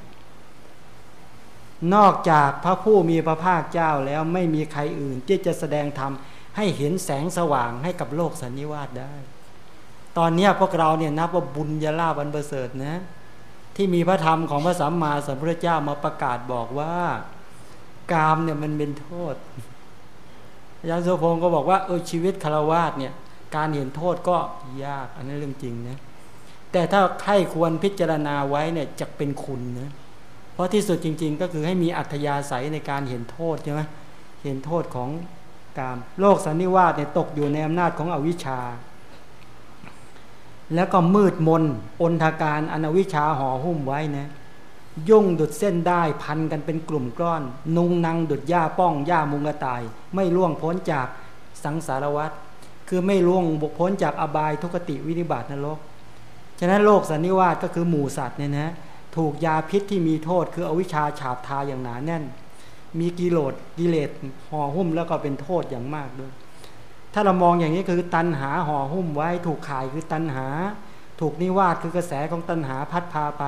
นอกจากพระผู้มีพระภาคเจ้าแล้วไม่มีใครอื่นที่จะแสดงธรรมให้เห็นแสงสว่างให้กับโลกสันนิวาสได้ ตอนนี้พวกเราเนี่ยนับว่าบุญยาลาบันเบเสริฐนะที่มีพระธรรมของพระสัมมาสัมพุทธเจ้ามาประกาศบอกว่า กามเนี่ยมันเป็นโทษอาจารย์โสพงก็บอกว่าเออชีวิตคารวาสเนี่ย การเห็นโทษก็ยาก อันนี้เรื่องจริงนะแต่ถ้าใครควรพิจารณาไว้เนี่ยจะเป็นคุณนะเพราะที่สุดจริง ๆ ก็คือให้มีอัธยาศัยในการเห็นโทษใช่ไหมเห็นโทษของกามโลกสันนิวาสเนี่ยตกอยู่ในอำนาจของอวิชชา แล้วก็มืดมนอนทาการอนวิชาห่อหุ้มไว้นะยุ่งดุดเส้นได้พันกันเป็นกลุ่มก้อน นุงนางดุดหญ้าป้องหญ้ามุงกระต่าย ไม่ล่วงพ้นจากสังสารวัฏ คือไม่ล่วงบกพ้นจากอบายทุกติวินิบาตนรก ฉะนั้นโลกสันนิวาสก็คือหมู่สัตว์เนี่ยนะถูกยาพิษที่มีโทษ คืออวิชชาฉาบทาอย่างหนาแน่น มีกิโลดกิเลสห่อหุ้มแล้วก็เป็นโทษอย่างมากด้วย ถ้าเรามองอย่างนี้คือตันหาห่อหุ้มไว้ถูกขายคือตันหา ถูกนิวาสคือกระแสของตัณหาพัดพาไป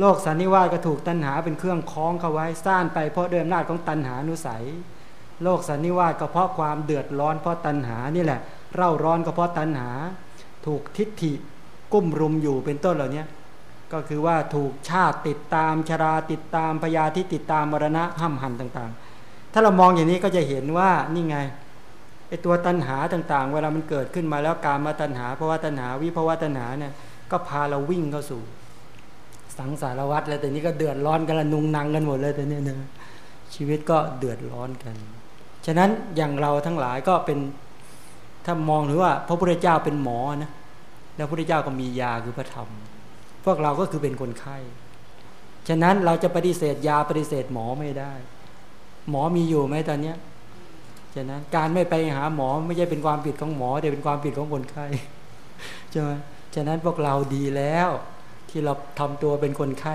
โลกสันนิวาสก็ถูกตัณหาเป็นเครื่องคล้องเข้าไว้สร้างไปเพราะเดิมนาจของตัณหานุสัย โลกสันนิวาสก็เพราะความเดือดร้อนเพราะตัณหานี่แหละ เร่าร้อนก็เพราะตัณหา ถูกทิฏฐิกุ้มรุมอยู่เป็นต้นเหล่านี้ก็คือว่าถูกชาติติดตามชราติดตามพยาธิติดตามมรณะห้ำหันต่างๆ ถ้าเรามองอย่างนี้ก็จะเห็นว่านี่ไงไอตัวตัณหาต่างๆ เวลามันเกิดขึ้นมาแล้วการมาตัณหาเพราะว่าตัณหาวิภาวะตัณหาเนี่ยก็พาเราวิ่งเข้าสู่ สังสารวัฏแล้วแต่นี้ก็เดือดร้อนกันละนุงนังกันหมดเลยแต่นี้นะชีวิตก็เดือดร้อนกัน ฉะนั้นอย่างเราทั้งหลายก็เป็นถ้ามองหรือว่า พระพุทธเจ้าเป็นหมอนะแล้วพระพุทธเจ้าก็มียาคือพระธรรม พวกเราก็คือเป็นคนไข้ฉะนั้นเราจะปฏิเสธยาปฏิเสธหมอไม่ได้ หมอมีอยู่ไหมตอนเนี้ยฉะนั้นการไม่ไปหาหมอไม่ใช่เป็นความผิดของหมอแต่เป็นความผิดของคนไข้ใช่ไหมฉะนั้นพวกเราดีแล้ว ที่เราทำตัวเป็นคนไข้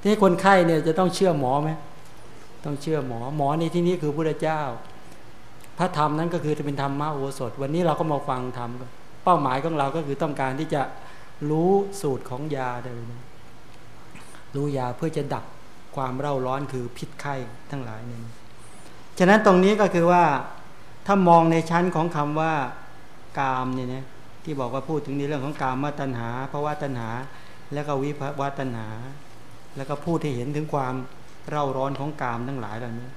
ที่คนไข้เนี่ยจะต้องเชื่อหมอไหม ต้องเชื่อหมอ หมอในที่นี้คือพระเจ้า พระธรรมนั้นก็คือจะเป็นธรรมะโอสถ วันนี้เราก็มาฟังธรรมเป้าหมายของเราก็คือต้องการที่จะรู้สูตรของยาเลยนรู้ยาเพื่อจะดับความเร่าร้อนคือพิษไข้ทั้งหลายนี่ฉะนั้นตรงนี้ก็คือว่าถ้ามองในชั้นของคำว่ากามเนี่ยนะที่บอกว่าพูดถึงในเรื่องของกามมาตัญหาภาวะตัญหา แล้วก็วิภาวะตัญหา แล้วก็พูดให้เห็นถึงความ เร่าร้อนของกามทั้งหลายเหล่านี้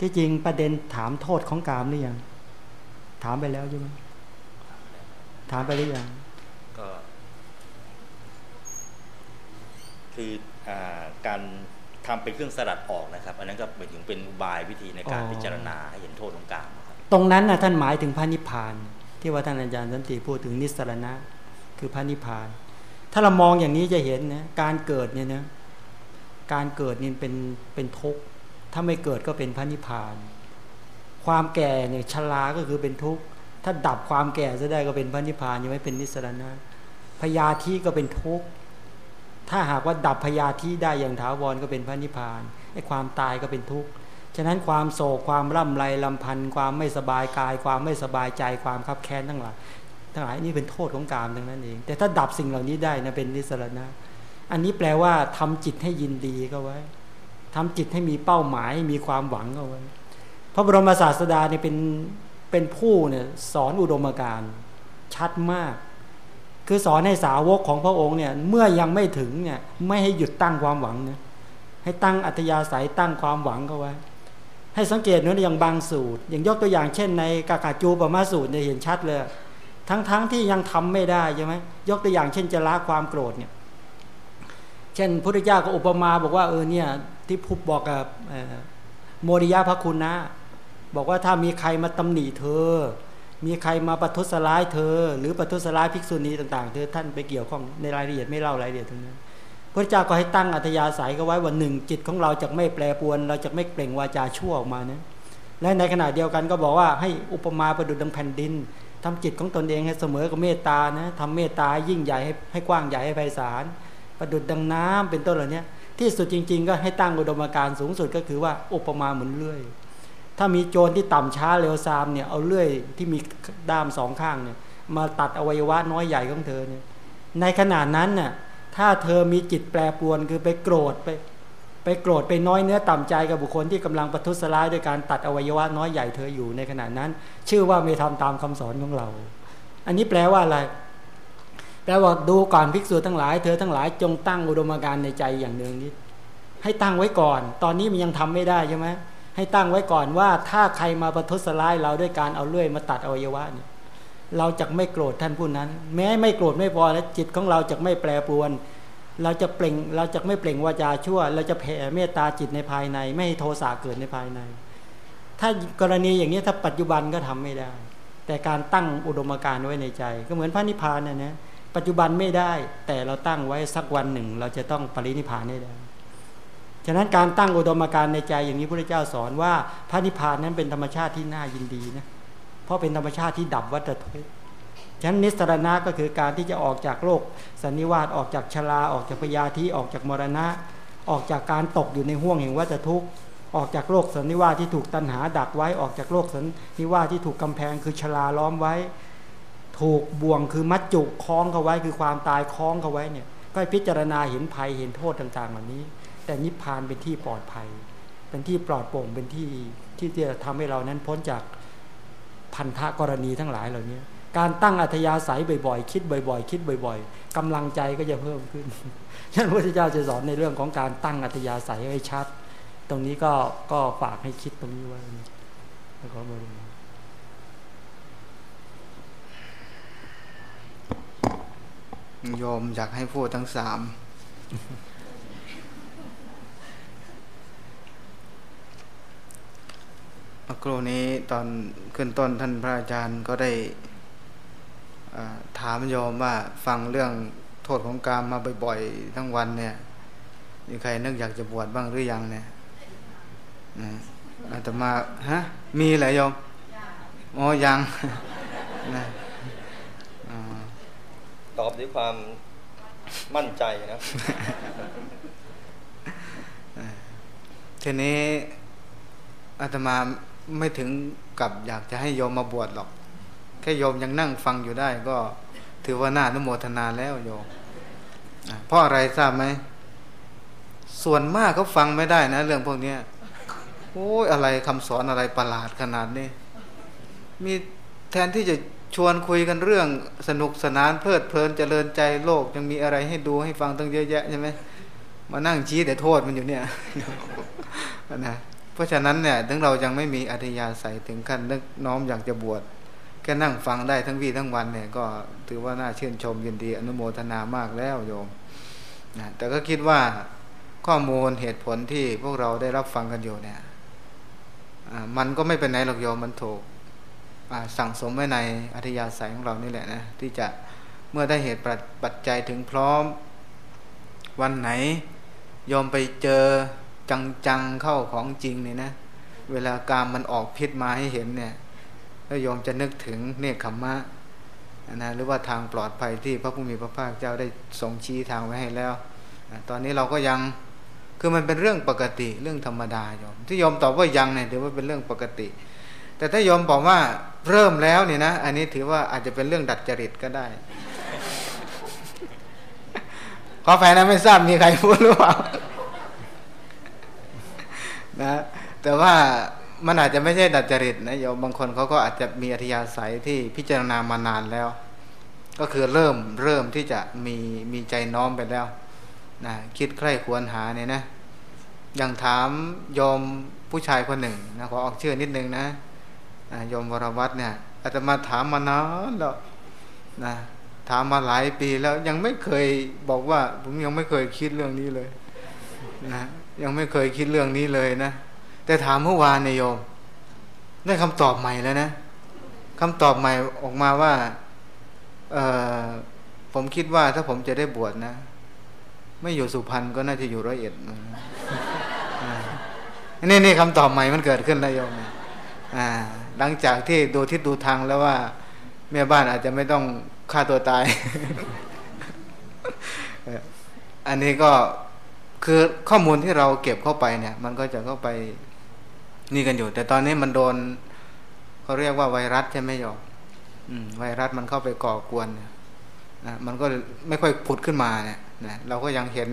ที่จริงประเด็นถามโทษของกามหรือยัง ถามไปแล้วใช่ไหมถามไปหรือยังก็คืออการทำเป็นเครื่องสลัดออกนะครับ อันนั้นก็หมายถึงเป็นบายวิธีในการพิจารณาให้เห็นโทษของกามตรงนั้นนะท่านหมายถึงพระนิพพาน ที่ว่าท่านอาจารย์สันติพูดถึงนิสรณะ คือพระนิพพาน ถ้าเรามองอย่างนี้จะเห็นนะการเกิดเนี่ยนะ การเกิดนี่เป็นเป็นทุกข์ ถ้าไม่เกิดก็เป็นพระนิพพาน ความแก่เนี่ยชราก็คือเป็นทุกข์ ถ้าดับความแก่จะได้ก็เป็นพระนิพพานยังไม่เป็นนิสรณะพยาธิก็เป็นทุกข์ ถ้าหากว่าดับพยาธิได้อย่างถาวรก็เป็นพระนิพพาน ไอ้ความตายก็เป็นทุกข์ ฉะนั้นความโศกความร่ำไรลำพันธ์ความไม่สบายกาย ความไม่สบายใจความคับแค้นทั้งหลายทั้งหลายนี่เป็นโทษของกามทั้งนั้นเอง แต่ถ้าดับสิ่งเหล่านี้ได้นะเป็นนิสรณะ อันนี้แปลว่าทำจิตให้ยินดีก็ไว้ทำจิตให้มีเป้าหมายมีความหวังก็ไว้ พระบรมศาสดาเนี่ยเป็นเป็นผู้เนี่ยสอนอุดมการณ์ชัดมาก คือสอนให้สาวกของพระองค์เนี่ยเมื่อยังไม่ถึงเนี่ยไม่ให้หยุดตั้งความหวังนะให้ตั้งอัธยาศัยตั้งความหวังก็ไว้ ให้สังเกตเนื้ออย่างบางสูตร อย่างยกตัวอย่างเช่นในกากาจูปมาสูตรเนี่ยเห็นชัดเลย ทั้งๆทที่ยังทำไม่ได้ใช่ไหมยกตัวอย่างเช่นจะละความโกรธเนี่ย เช่นพุทธเจ้าก็อุปมาบอกว่าเออเนี่ยที่พุบบอกกับโมริยะพระคุณนะ บอกว่าถ้ามีใครมาตำหนิเธอ มีใครมาประทุษร้ายเธอ หรือประทุษร้ายภิกษุณีต่างๆ เธอท่านไปเกี่ยวข้องในรายละเอียดไม่เล่ารายละเอียดตรงนั้นพระเจ้าก็ให้ตั้งอัธยาศัยก็ไว้ว่าหนึ่งจิตของเราจะไม่แปรปวน เราจะไม่เปล่งวาจาชั่วออกมานะและในขณะเดียวกันก็บอกว่าให้อุปมาประดุจดังแผ่นดินทำจิตของตนเองให้เสมอกับเมตตานะทำเมตตายิ่งใหญ่ให้ให้กว้างใหญ่ให้ไพศาล ประดุดดังน้ำเป็นต้นเหล่านี้ที่สุดจริง ๆ ก็ให้ตั้งอุดมการณ์สูงสุดก็คือว่าอุปมาเหมือนเลื่อย ถ้ามีโจรที่ต่ำช้าเร็วซามเนี่ยเอาเลื่อยที่มีด้ามสองข้างเนี่ยมาตัดอวัยวะน้อยใหญ่ของเธอเนี่ยในขณะนั้นน่ะถ้าเธอมีจิตแปรปรวนคือไปโกรธไป ไปโกรธไปน้อยเนื้อต่ำใจกับบุคคลที่กำลังประทุษร้ายด้วยการตัดอวัยวะน้อยใหญ่เธออยู่ในขณะนั้น ชื่อว่าไม่ทำตามคำสอนของเรา อันนี้แปลว่าอะไร แปลว่าดูก่อนภิกษุทั้งหลาย เธอทั้งหลายจงตั้งอุดมการณ์ในใจอย่างหนึ่งนี้ ให้ตั้งไว้ก่อน ตอนนี้มันยังทำไม่ได้ใช่ไหมให้ตั้งไว้ก่อนว่าถ้าใครมาประทุษร้ายเราด้วยการเอาเลื่อยมาตัดอวัยวะเนี่ยเราจะไม่โกรธท่านผู้นั้น แม้ไม่โกรธไม่พอแล้วจิตของเราจะไม่แปรปรวน เราจะเปล่งเราจะไม่เปล่งวาจาชั่ว เราจะแผ่เมตตาจิตในภายใน ไม่ให้โทสะเกิดในภายใน ถ้ากรณีอย่างนี้ถ้าปัจจุบันก็ทำไม่ได้ แต่การตั้งอุดมการณ์ไว้ในใจ ก็เหมือนพระนิพพานเนะนะ ปัจจุบันไม่ได้ แต่เราตั้งไว้สักวันหนึ่ง เราจะต้องปรินิพานได้ฉะนั้นการตั้งอุดมการณ์ในใจอย่างนี้พระเจ้าสอนว่าพระนิพพานนั้นเป็นธรรมชาติที่น่ายินดีนะเพราะเป็นธรรมชาติที่ดับวัฏทุกข์ฉะนั้นนิสรณะก็คือการที่จะออกจากโลกสันนิวาตออกจากชราออกจากพยาธิออกจากมรณะ ออกจากการตกอยู่ในห่วงแห่งวัฏทุกข์ออกจากโลกสันนิวาตที่ถูกตัณหาดักไว้ออกจากโลกสันนิวาตที่ถูกกำแพงคือชราล้อมไว้ ถูกบ่วงคือมัดจุกคล้องเขาไว้คือความตายคล้องเขาไว้เนี่ยก็พิจารณาเห็นภัยเห็นโทษต่างๆเหล่านี้ แต่นิพพานเป็นที่ปลอดภัย เป็นที่ปลอดโปร่งเป็นที่ที่จะทำให้เรานั้นพ้นจากพันธะกรณีทั้งหลายเหล่านี้การตั้งอัธยาศัยบ่อยๆ คิดบ่อย ๆ คิดบ่อย ๆกำลังใจก็จะเพิ่มขึ้นฉะนั้นพระพุทธเจ้าจะสอนในเรื่องของการตั้งอัธยาศัยให้ชัด ตรงนี้ก็ก็ฝากให้คิดตรงนี้ไว้แล้วก็บริ โยมอยากให้พูดทั้งสาม เมื่อครู่นี้ตอนขึ้นต้นท่านพระอาจารย์ก็ได้ถามโยมว่าฟังเรื่องโทษของกามมาบ่อยๆ ทั้งวันเนี่ย มีใครนึกอยากจะบวชบ้างหรือยังเนี่ยอาตมาฮะ มีเหรอโยม อ๋อ ยังนะ ตอบด้วยความมั่นใจนะทีนี้อาตมาไม่ถึงกับอยากจะให้โยมมาบวชหรอก แค่โยมยังนั่งฟังอยู่ได้ก็ถือว่าน่านุโมทนาแล้วโยมเพราะอะไรทราบไหม ส่วนมากเขาฟังไม่ได้นะ เรื่องพวกนี้โอ้ยอะไรคำสอนอะไรประหลาดขนาดนี้ มีแทนที่จะ ชวนคุยกันเรื่องสนุกสนานเพลิดเพลินเจริญใจโลกยังมีอะไรให้ดูให้ฟังตั้งเยอะแยะใช่ไหมมานั่งชี้แต่โทษมันอยู่เนี่ยนะเพราะฉะนั้นเนี่ยถึงเรายังไม่มีอธิยาศัยถึงขั้นนึกน้อมอยากจะบวชแค่นั่งฟังได้ทั้งวี่ทั้งวันเนี่ยก็ถือว่าน่าชื่นชมยินดีอนุโมทนามากแล้วโยมนะแต่ก็คิดว่าข้อมูลเหตุผลที่พวกเราได้รับฟังกันอยู่เนี่ยมันก็ไม่เป็นไหนหรอกโยมมันถูก สั่งสมไว้ในอธิยาศัยของเรานี่แหละนะที่จะเมื่อได้เหตุปัจจัยถึงพร้อมวันไหนยอมไปเจอจังๆเข้าของจริงเนี่ยนะ เวลากามมันออกพิษมาให้เห็นเนี่ยแล้วยอมจะนึกถึงเนคขมมะนะหรือว่าทางปลอดภัยที่พระผู้มีพระภาคเจ้าได้ทรงชี้ทางไว้ให้แล้ว ตอนนี้เราก็ยังคือมันเป็นเรื่องปกติเรื่องธรรมดายอมที่ยอมตอบว่ายังเนี่ยถือว่าเป็นเรื่องปกติ แต่ถ้ายอมบอกว่า เริ่มแล้วเนี่ยนะ อันนี้ถือว่าอาจจะเป็นเรื่องดัดจริตก็ได้ ขอแฟนนะไม่ทราบมีใครพูดหรือเปล่านะแต่ว่ามันอาจจะไม่ใช่ดัดจริตนะโยมบางคนเขาก็อาจจะมีอธิยาศัยที่พิจารณามานานแล้ว ก็คือเริ่มเริ่มที่จะมีมีใจน้อมไปแล้วนะคิดใคร่ควรหาเนี่ยนะอย่างถามโยมผู้ชายคนหนึ่งนะขอออกชื่อนิดนึงนะ โยมวรวัตเนี่ยอาจจะมาถามมานานแล้วนะถามมาหลายปีแล้วยังไม่เคยบอกว่า ผมยังไม่เคยคิดเรื่องนี้เลยนะยังไม่เคยคิดเรื่องนี้เลยนะแต่ถามเมื่อวานนายโยม ได้คำตอบใหม่แล้วนะคำตอบใหม่ออกมาว่าเออผมคิดว่าถ้าผมจะได้บวชนะ ไม่อยู่สุพรรณก็น่าจะอยู่ร้อยเอ็ดนี่นี่คำตอบใหม่มันเกิดขึ้นแล้วโยมอ่า หลังจากที่ดูทิศดูทางแล้วว่า แม่บ้านอาจจะไม่ต้องฆ่าตัวตาย อันนี้ก็คือข้อมูลที่เราเก็บเข้าไปเนี่ย มันก็จะเข้าไปนี่กันอยู่ แต่ตอนนี้มันโดนเขาเรียกว่าไวรัสใช่ไหมโยมไวรัสมันเข้าไปก่อกวนนะมันก็ไม่ค่อยผุดขึ้นมาเนี่ยนะเราก็ยังเห็น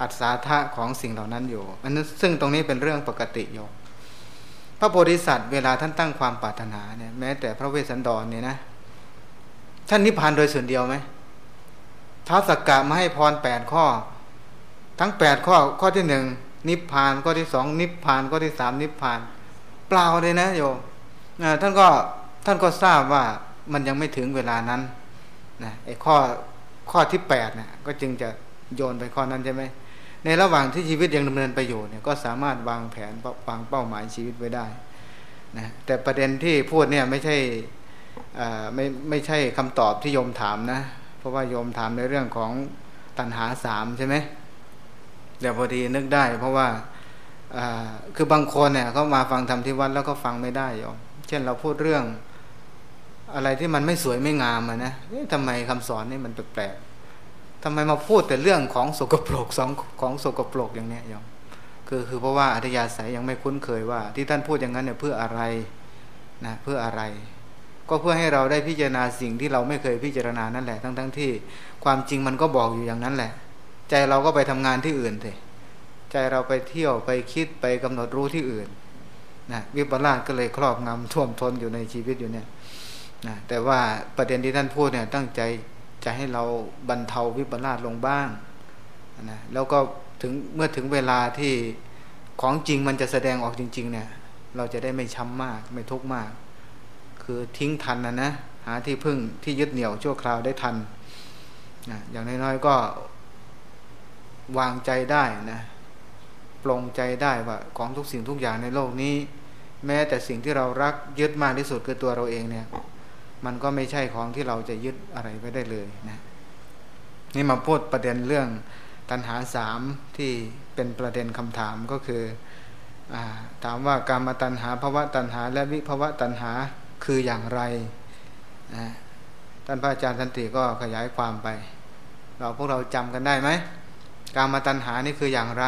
อัศธาของสิ่งเหล่านั้นอยู่อันนั้นซึ่งตรงนี้เป็นเรื่องปกติโยม ระโพธิสัตว์เวลาท่านตั้งความปรารถนาเนี่ยแม้แต่พระเวสสันดรเนี่ยนะท่านนิพพานโดยส่วนเดียวไหมท้าสักกะมาให้พรแปดข้อ ทั้งแปดข้อข้อที่หนึ่งนิพพานข้อที่สองนิพพานข้อที่สามนิพพาน เปล่าเลยนะโยมท่านก็ท่านก็ทราบว่ามันยังไม่ถึงเวลานั้นนะไอ้ข้อข้อที่แปดเนี่ยก็จึงจะโยนไปข้อนั้นใช่ไหม ในระหว่างที่ชีวิตยังดำเนินไปอยู่เนี่ยก็สามารถวางแผนวางเป้าหมายชีวิตไว้ได้นะแต่ประเด็นที่พูดเนี่ยไม่ใช่ไม่ไม่ใช่คำตอบที่โยมถามนะ เพราะว่าโยมถามในเรื่องของตัณหาสามใช่ไหมเดี๋ยวพอดีนึกได้ เพราะว่าคือบางคนเนี่ยเขามาฟังธรรมที่วัดแล้วก็ฟังไม่ได้โยมเช่นเราพูดเรื่องอะไรที่มันไม่สวยไม่งามนะทำไมคำสอนนี่มันแปลกๆ ทำไมมาพูดแต่เรื่องของสกปรกสองของสกปรกอย่างนี้โยมคือคือเพราะว่าอัธยาศัยยังไม่คุ้นเคยว่า ที่ท่านพูดอย่างนั้นเนี่ยเพื่ออะไรนะเพื่ออะไร ก็เพื่อให้เราได้พิจารณาสิ่งที่เราไม่เคยพิจารณานั่นแหละทั้งๆทที่ความจริงมันก็บอกอยู่อย่างนั้นแหละ ใจเราก็ไปทำงานที่อื่นเถอะใจเราไปเที่ยวไปคิดไปกำหนดรู้ที่อื่นนะวิปลาสก็เลยครอบงำท่วมท้นอยู่ในชีวิตอยู่เนี่ยนะแต่ว่าประเด็นที่ท่านพูดเนี่ยตั้งใจ จะให้เราบรรเทาวิปลาสลงบ้างนะแล้วก็ถึงเมื่อถึงเวลาที่ของจริงมันจะแสดงออกจริง ๆ เนี่ย เราจะได้ไม่ช้ำมากไม่ทุกข์มาก คือทิ้งทันนะนะหาที่พึ่งที่ยึดเหนี่ยวชั่วคราวได้ทันนะอย่างน้อยๆก็วางใจได้นะปลงใจได้ว่าของทุกสิ่งทุกอย่างในโลกนี้ แม้แต่สิ่งที่เรารักยึดมากที่สุดคือตัวเราเองเนี่ย มันก็ไม่ใช่ของที่เราจะยึดอะไรไว้ได้เลยนะนี่มาพูดประเด็นเรื่องตัณหาสามที่เป็นประเด็นคำถามก็คืออถามว่าการมาตัณหาภาวะตัณหา และวิภาวะตัณหาคืออย่างไรนะท่านพระอาจารย์สันติก็ขยายความไป เราพวกเราจำกันได้ไหมการมาตัณหานี่คืออย่างไร